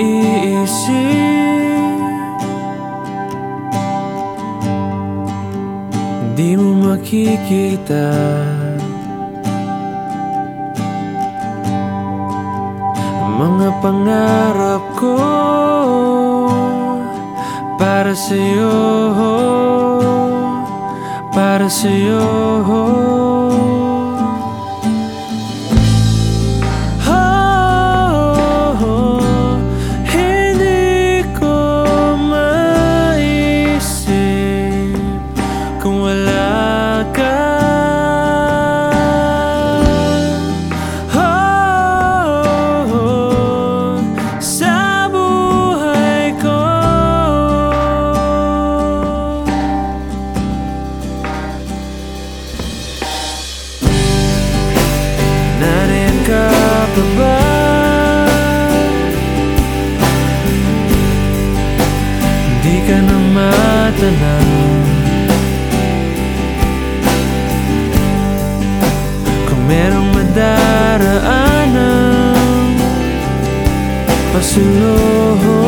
mo maiisip Di mo makikita. Mga pangarap ko Para sa'yo Para sa'yo ka ba? Di ka na matanaw Kung merong madaraanan Pasulong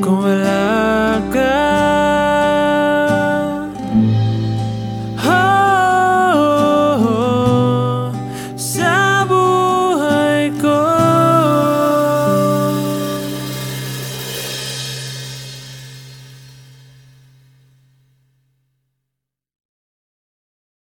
con el